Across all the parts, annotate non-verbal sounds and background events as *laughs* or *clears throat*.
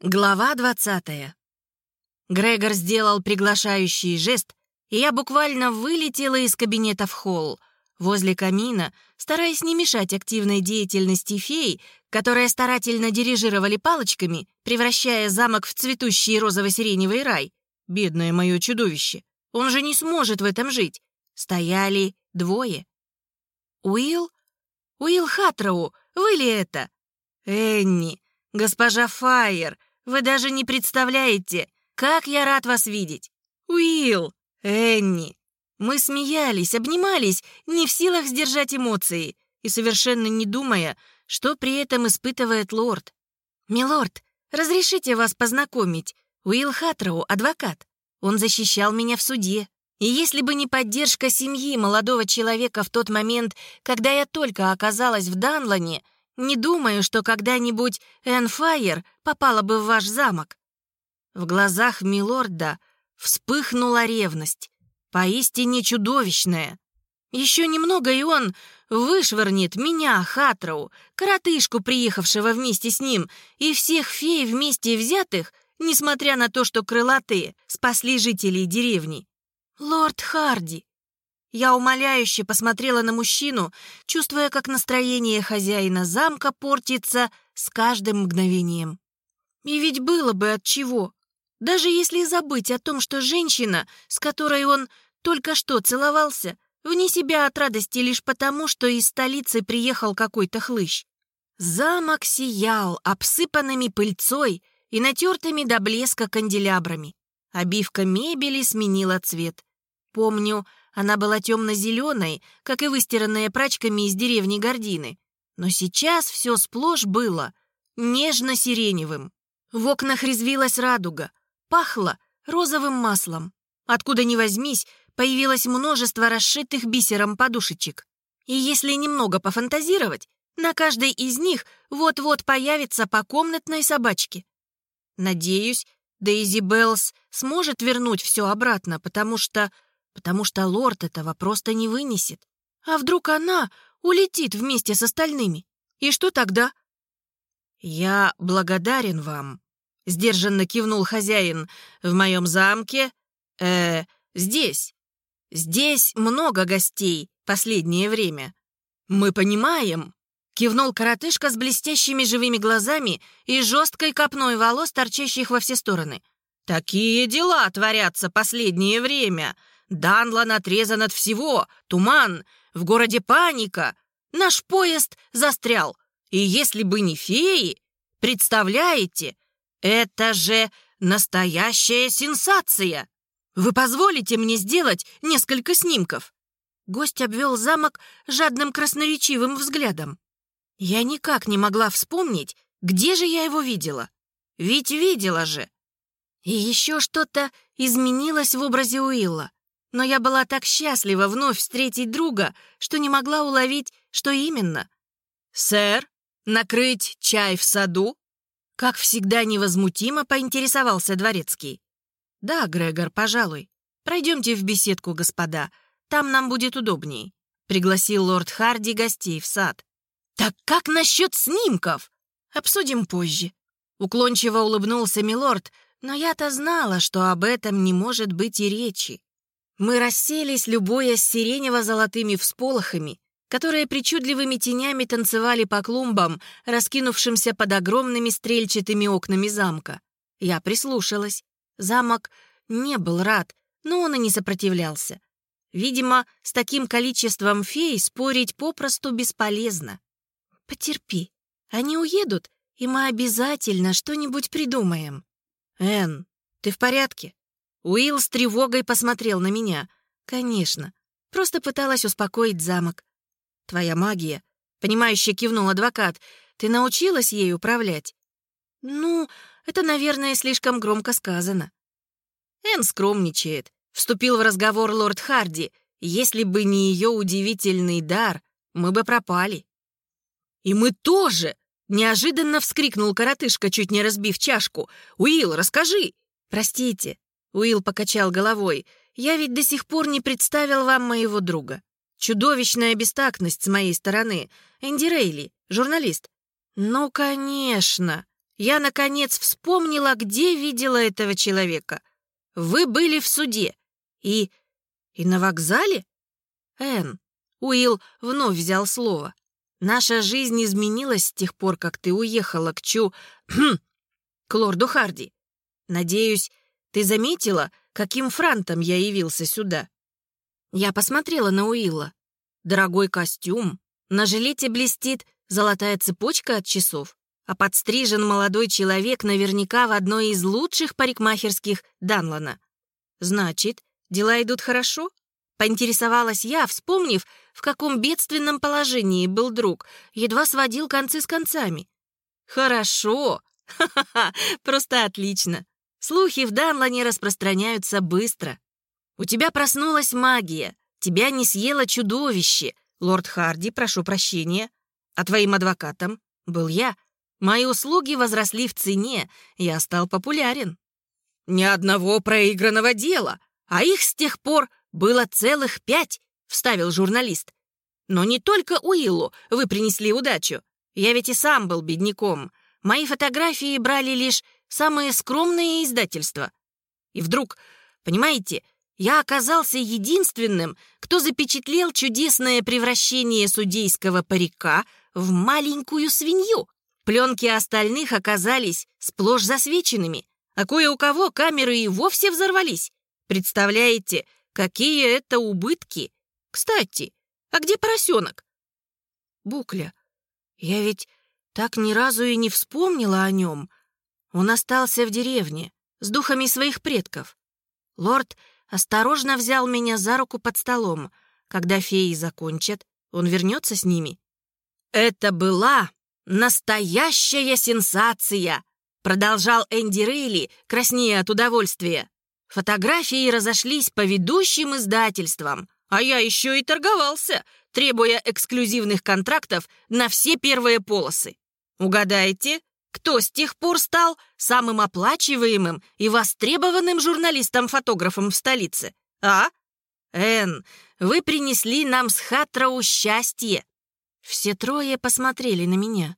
Глава двадцатая. Грегор сделал приглашающий жест, и я буквально вылетела из кабинета в холл. Возле камина, стараясь не мешать активной деятельности фей, которые старательно дирижировали палочками, превращая замок в цветущий розово-сиреневый рай. Бедное мое чудовище. Он же не сможет в этом жить. Стояли двое. Уилл? Уилл Хатроу, вы ли это? Энни, госпожа Файер, вы даже не представляете, как я рад вас видеть. Уилл, Энни. Мы смеялись, обнимались, не в силах сдержать эмоции и совершенно не думая, что при этом испытывает лорд. «Милорд, разрешите вас познакомить. Уилл Хатроу, адвокат. Он защищал меня в суде. И если бы не поддержка семьи молодого человека в тот момент, когда я только оказалась в Данлане, не думаю, что когда-нибудь Энфайер попала бы в ваш замок». В глазах милорда вспыхнула ревность, поистине чудовищная. Еще немного, и он вышвырнет меня, Хатроу, коротышку, приехавшего вместе с ним, и всех фей вместе взятых, несмотря на то, что крылатые спасли жителей деревни. «Лорд Харди, я умоляюще посмотрела на мужчину, чувствуя, как настроение хозяина замка портится с каждым мгновением. И ведь было бы от чего. Даже если забыть о том, что женщина, с которой он только что целовался, вне себя от радости лишь потому, что из столицы приехал какой-то хлыщ. Замок сиял обсыпанными пыльцой и натертыми до блеска канделябрами. Обивка мебели сменила цвет. Помню, она была темно-зеленой, как и выстиранная прачками из деревни Гордины. Но сейчас все сплошь было нежно-сиреневым. В окнах резвилась радуга, пахло розовым маслом. Откуда ни возьмись, появилось множество расшитых бисером подушечек. И если немного пофантазировать, на каждой из них вот-вот появится по комнатной собачке. Надеюсь, Дейзи Беллс сможет вернуть все обратно, потому что потому что лорд этого просто не вынесет. А вдруг она улетит вместе с остальными? И что тогда? «Я благодарен вам», — сдержанно кивнул хозяин. «В моем замке... э здесь. Здесь много гостей последнее время. Мы понимаем». Кивнул коротышка с блестящими живыми глазами и жесткой копной волос, торчащих во все стороны. «Такие дела творятся последнее время. Данлан отрезан от всего, туман, в городе паника. Наш поезд застрял. И если бы не феи, представляете, это же настоящая сенсация. Вы позволите мне сделать несколько снимков?» Гость обвел замок жадным красноречивым взглядом. Я никак не могла вспомнить, где же я его видела. Ведь видела же. И еще что-то изменилось в образе Уилла но я была так счастлива вновь встретить друга, что не могла уловить, что именно. «Сэр, накрыть чай в саду?» Как всегда невозмутимо поинтересовался дворецкий. «Да, Грегор, пожалуй. Пройдемте в беседку, господа. Там нам будет удобней», — пригласил лорд Харди гостей в сад. «Так как насчет снимков?» «Обсудим позже». Уклончиво улыбнулся милорд, но я-то знала, что об этом не может быть и речи. Мы расселись, любуясь сиренево-золотыми всполохами, которые причудливыми тенями танцевали по клумбам, раскинувшимся под огромными стрельчатыми окнами замка. Я прислушалась. Замок не был рад, но он и не сопротивлялся. Видимо, с таким количеством фей спорить попросту бесполезно. «Потерпи. Они уедут, и мы обязательно что-нибудь придумаем». «Энн, ты в порядке?» Уилл с тревогой посмотрел на меня. «Конечно. Просто пыталась успокоить замок». «Твоя магия?» — понимающе кивнул адвокат. «Ты научилась ей управлять?» «Ну, это, наверное, слишком громко сказано». Эн скромничает. Вступил в разговор лорд Харди. Если бы не ее удивительный дар, мы бы пропали. «И мы тоже!» — неожиданно вскрикнул коротышка, чуть не разбив чашку. «Уилл, расскажи!» «Простите, Уилл покачал головой. «Я ведь до сих пор не представил вам моего друга. Чудовищная бестактность с моей стороны. Энди Рейли, журналист». «Ну, конечно!» я, наконец, вспомнила, где видела этого человека. Вы были в суде. И... и на вокзале? Энн, Уилл вновь взял слово. Наша жизнь изменилась с тех пор, как ты уехала к Чу... *clears throat* к лорду Харди. Надеюсь, ты заметила, каким франтом я явился сюда? Я посмотрела на Уилла. Дорогой костюм. На жилете блестит золотая цепочка от часов а подстрижен молодой человек наверняка в одной из лучших парикмахерских Данлана. Значит, дела идут хорошо? Поинтересовалась я, вспомнив, в каком бедственном положении был друг, едва сводил концы с концами. Хорошо! *laughs* Ха-ха-ха! Просто отлично! Слухи в Данлане распространяются быстро. У тебя проснулась магия, тебя не съело чудовище. Лорд Харди, прошу прощения. А твоим адвокатом был я — Мои услуги возросли в цене, я стал популярен. Ни одного проигранного дела, а их с тех пор было целых пять, вставил журналист. Но не только Уиллу вы принесли удачу. Я ведь и сам был бедняком. Мои фотографии брали лишь самые скромные издательства. И вдруг, понимаете, я оказался единственным, кто запечатлел чудесное превращение судейского парика в маленькую свинью. Пленки остальных оказались сплошь засвеченными, а кое у кого камеры и вовсе взорвались. Представляете, какие это убытки? Кстати, а где поросенок? Букля, я ведь так ни разу и не вспомнила о нем. Он остался в деревне, с духами своих предков. Лорд осторожно взял меня за руку под столом. Когда феи закончат, он вернется с ними. Это была «Настоящая сенсация!» — продолжал Энди Рейли, краснея от удовольствия. Фотографии разошлись по ведущим издательствам, а я еще и торговался, требуя эксклюзивных контрактов на все первые полосы. Угадайте, кто с тех пор стал самым оплачиваемым и востребованным журналистом-фотографом в столице? А? Эн, вы принесли нам с Хатроу счастье. Все трое посмотрели на меня.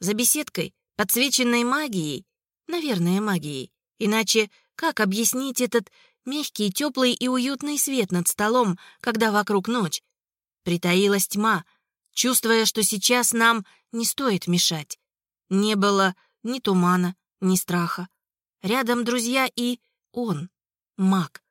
За беседкой, подсвеченной магией, наверное, магией, иначе как объяснить этот мягкий, теплый и уютный свет над столом, когда вокруг ночь? Притаилась тьма, чувствуя, что сейчас нам не стоит мешать. Не было ни тумана, ни страха. Рядом друзья и он, маг.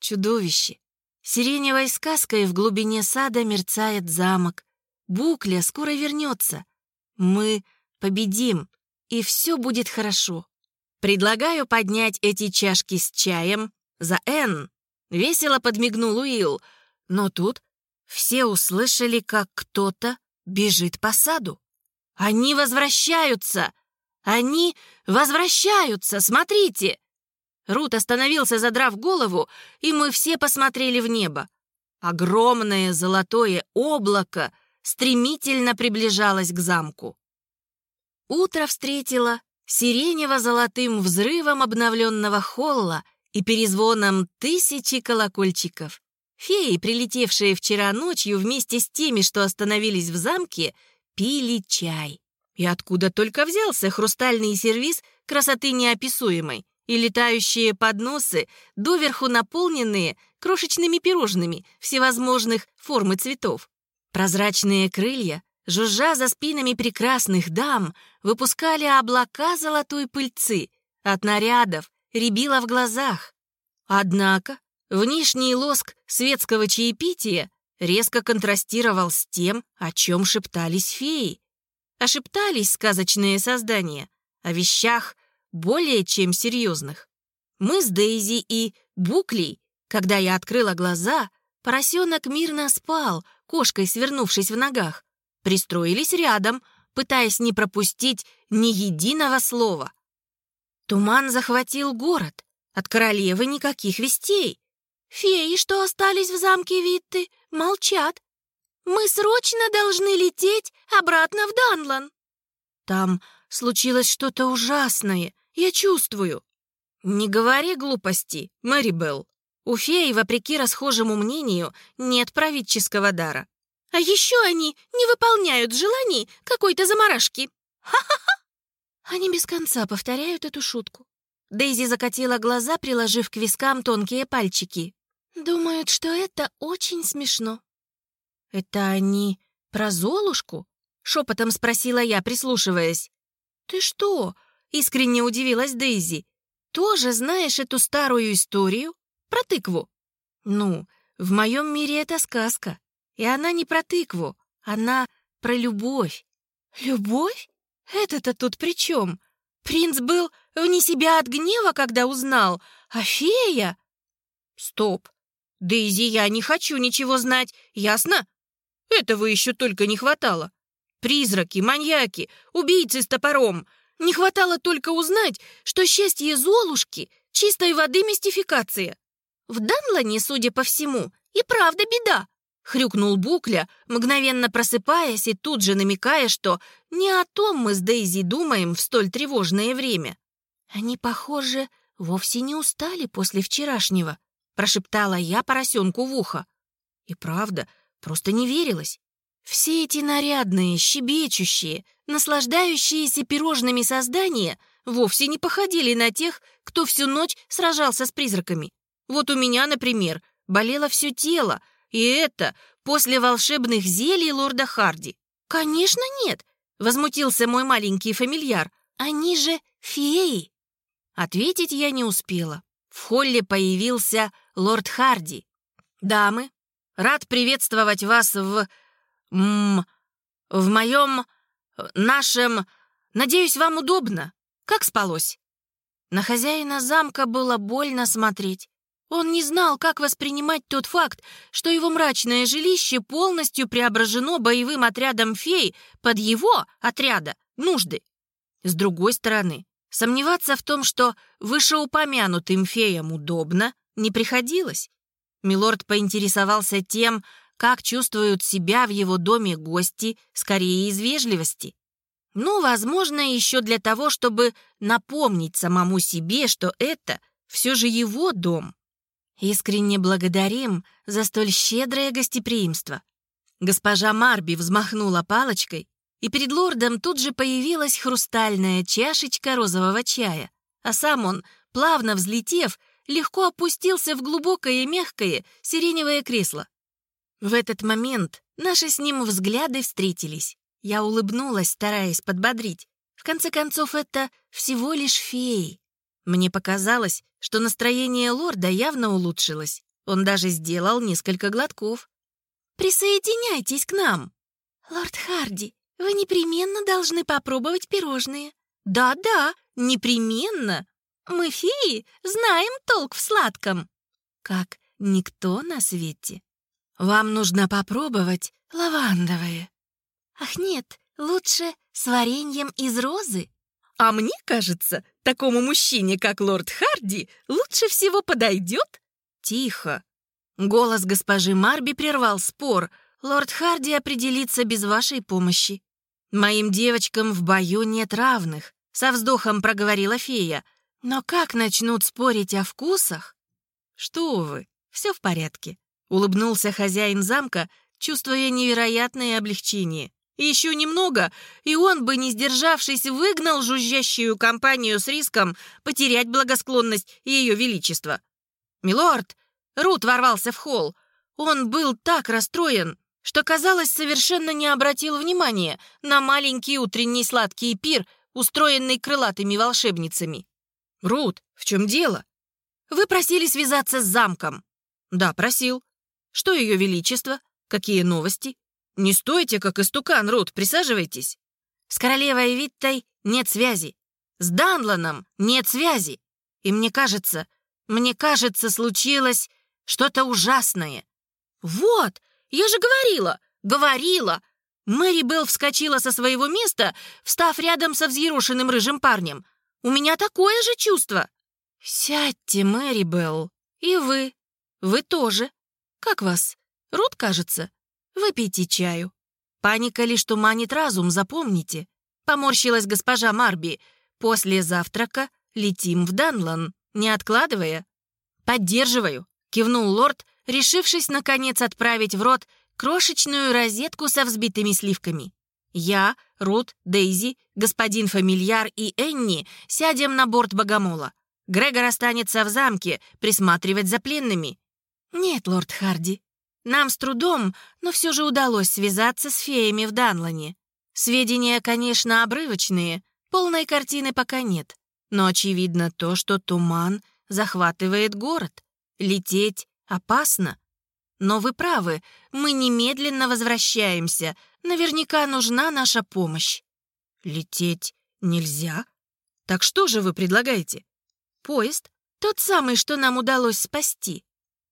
Чудовище. Сиреневой сказкой в глубине сада мерцает замок. Букля скоро вернется. Мы победим, и все будет хорошо. Предлагаю поднять эти чашки с чаем за Н. Весело подмигнул Уилл, но тут все услышали, как кто-то бежит по саду. Они возвращаются! Они возвращаются! Смотрите! Рут остановился, задрав голову, и мы все посмотрели в небо. Огромное золотое облако стремительно приближалась к замку. Утро встретило сиренево-золотым взрывом обновленного холла и перезвоном тысячи колокольчиков. Феи, прилетевшие вчера ночью вместе с теми, что остановились в замке, пили чай. И откуда только взялся хрустальный сервиз красоты неописуемой и летающие подносы, доверху наполненные крошечными пирожными всевозможных форм и цветов. Прозрачные крылья, жужжа за спинами прекрасных дам, выпускали облака золотой пыльцы. От нарядов рябило в глазах. Однако внешний лоск светского чаепития резко контрастировал с тем, о чем шептались феи. А шептались сказочные создания о вещах более чем серьезных. Мы с Дейзи и Буклей, когда я открыла глаза, поросенок мирно спал, кошкой свернувшись в ногах, пристроились рядом, пытаясь не пропустить ни единого слова. Туман захватил город. От королевы никаких вестей. Феи, что остались в замке Витты, молчат. Мы срочно должны лететь обратно в Данлан. Там случилось что-то ужасное, я чувствую. Не говори глупости, Мэри Белл. У феи, вопреки расхожему мнению, нет правительского дара. А еще они не выполняют желаний какой-то заморашки. Ха-ха-ха! Они без конца повторяют эту шутку. Дейзи закатила глаза, приложив к вискам тонкие пальчики. Думают, что это очень смешно. «Это они про Золушку?» — шепотом спросила я, прислушиваясь. «Ты что?» — искренне удивилась Дейзи. «Тоже знаешь эту старую историю? Про тыкву?» «Ну, в моем мире это сказка. И она не про тыкву, она про любовь». «Любовь? Это-то тут при чем? Принц был вне себя от гнева, когда узнал, а фея...» «Стоп! Дейзи, я не хочу ничего знать, ясно? Этого еще только не хватало. Призраки, маньяки, убийцы с топором. Не хватало только узнать, что счастье Золушки — чистой воды мистификация. В Данлане, судя по всему, и правда беда. Хрюкнул Букля, мгновенно просыпаясь и тут же намекая, что не о том мы с Дейзи думаем в столь тревожное время. Они, похоже, вовсе не устали после вчерашнего, прошептала я поросенку в ухо. И правда, просто не верилось. Все эти нарядные, щебечущие, наслаждающиеся пирожными создания вовсе не походили на тех, кто всю ночь сражался с призраками. Вот у меня, например, болело все тело, и это после волшебных зелий лорда Харди. «Конечно нет!» — возмутился мой маленький фамильяр. «Они же феи!» Ответить я не успела. В холле появился лорд Харди. «Дамы, рад приветствовать вас в... М, в моем... нашем... Надеюсь, вам удобно. Как спалось?» На хозяина замка было больно смотреть. Он не знал, как воспринимать тот факт, что его мрачное жилище полностью преображено боевым отрядом фей под его отряда нужды. С другой стороны, сомневаться в том, что вышеупомянутым феям удобно, не приходилось. Милорд поинтересовался тем, как чувствуют себя в его доме гости, скорее из вежливости. Ну, возможно, еще для того, чтобы напомнить самому себе, что это все же его дом. Искренне благодарим за столь щедрое гостеприимство. Госпожа Марби взмахнула палочкой, и перед лордом тут же появилась хрустальная чашечка розового чая, а сам он, плавно взлетев, легко опустился в глубокое и мягкое сиреневое кресло. В этот момент наши с ним взгляды встретились. Я улыбнулась, стараясь подбодрить. В конце концов, это всего лишь феи. Мне показалось, что настроение лорда явно улучшилось. Он даже сделал несколько глотков. «Присоединяйтесь к нам!» «Лорд Харди, вы непременно должны попробовать пирожные». «Да-да, непременно! Мы, феи, знаем толк в сладком!» «Как никто на свете!» «Вам нужно попробовать лавандовые». «Ах нет, лучше с вареньем из розы». «А мне кажется, такому мужчине, как лорд Харди, лучше всего подойдет?» «Тихо!» Голос госпожи Марби прервал спор. «Лорд Харди определится без вашей помощи. Моим девочкам в бою нет равных», — со вздохом проговорила фея. «Но как начнут спорить о вкусах?» «Что вы, все в порядке», — улыбнулся хозяин замка, чувствуя невероятное облегчение. Еще немного, и он бы, не сдержавшись, выгнал жужжащую компанию с риском потерять благосклонность Ее Величества. «Милорд!» Рут ворвался в холл. Он был так расстроен, что, казалось, совершенно не обратил внимания на маленький утренний сладкий пир, устроенный крылатыми волшебницами. «Рут, в чем дело?» «Вы просили связаться с замком». «Да, просил. Что Ее Величество? Какие новости?» «Не стойте, как истукан, Рут, присаживайтесь». «С королевой Виттой нет связи. С Данланом нет связи. И мне кажется, мне кажется, случилось что-то ужасное». «Вот, я же говорила, говорила!» Мэри Белл вскочила со своего места, встав рядом со взъерошенным рыжим парнем. «У меня такое же чувство!» «Сядьте, Мэри Белл. И вы. Вы тоже. Как вас? Рут, кажется?» Выпейте чаю. Паника лишь туманит разум, запомните. Поморщилась госпожа Марби. После завтрака летим в Данлан, не откладывая. Поддерживаю, кивнул лорд, решившись наконец отправить в рот крошечную розетку со взбитыми сливками. Я, Рут, Дейзи, господин Фамильяр и Энни сядем на борт богомола. Грегор останется в замке присматривать за пленными. Нет, лорд Харди, нам с трудом, но все же удалось связаться с феями в Данлане. Сведения, конечно, обрывочные, полной картины пока нет. Но очевидно то, что туман захватывает город. Лететь опасно. Но вы правы, мы немедленно возвращаемся. Наверняка нужна наша помощь. Лететь нельзя? Так что же вы предлагаете? Поезд? Тот самый, что нам удалось спасти.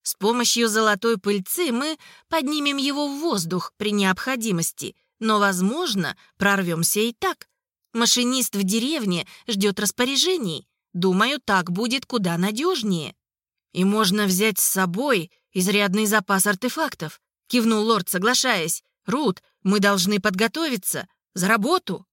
С помощью золотой пыльцы мы поднимем его в воздух при необходимости, но, возможно, прорвемся и так. Машинист в деревне ждет распоряжений. Думаю, так будет куда надежнее. И можно взять с собой изрядный запас артефактов, кивнул лорд, соглашаясь. Рут, мы должны подготовиться. За работу.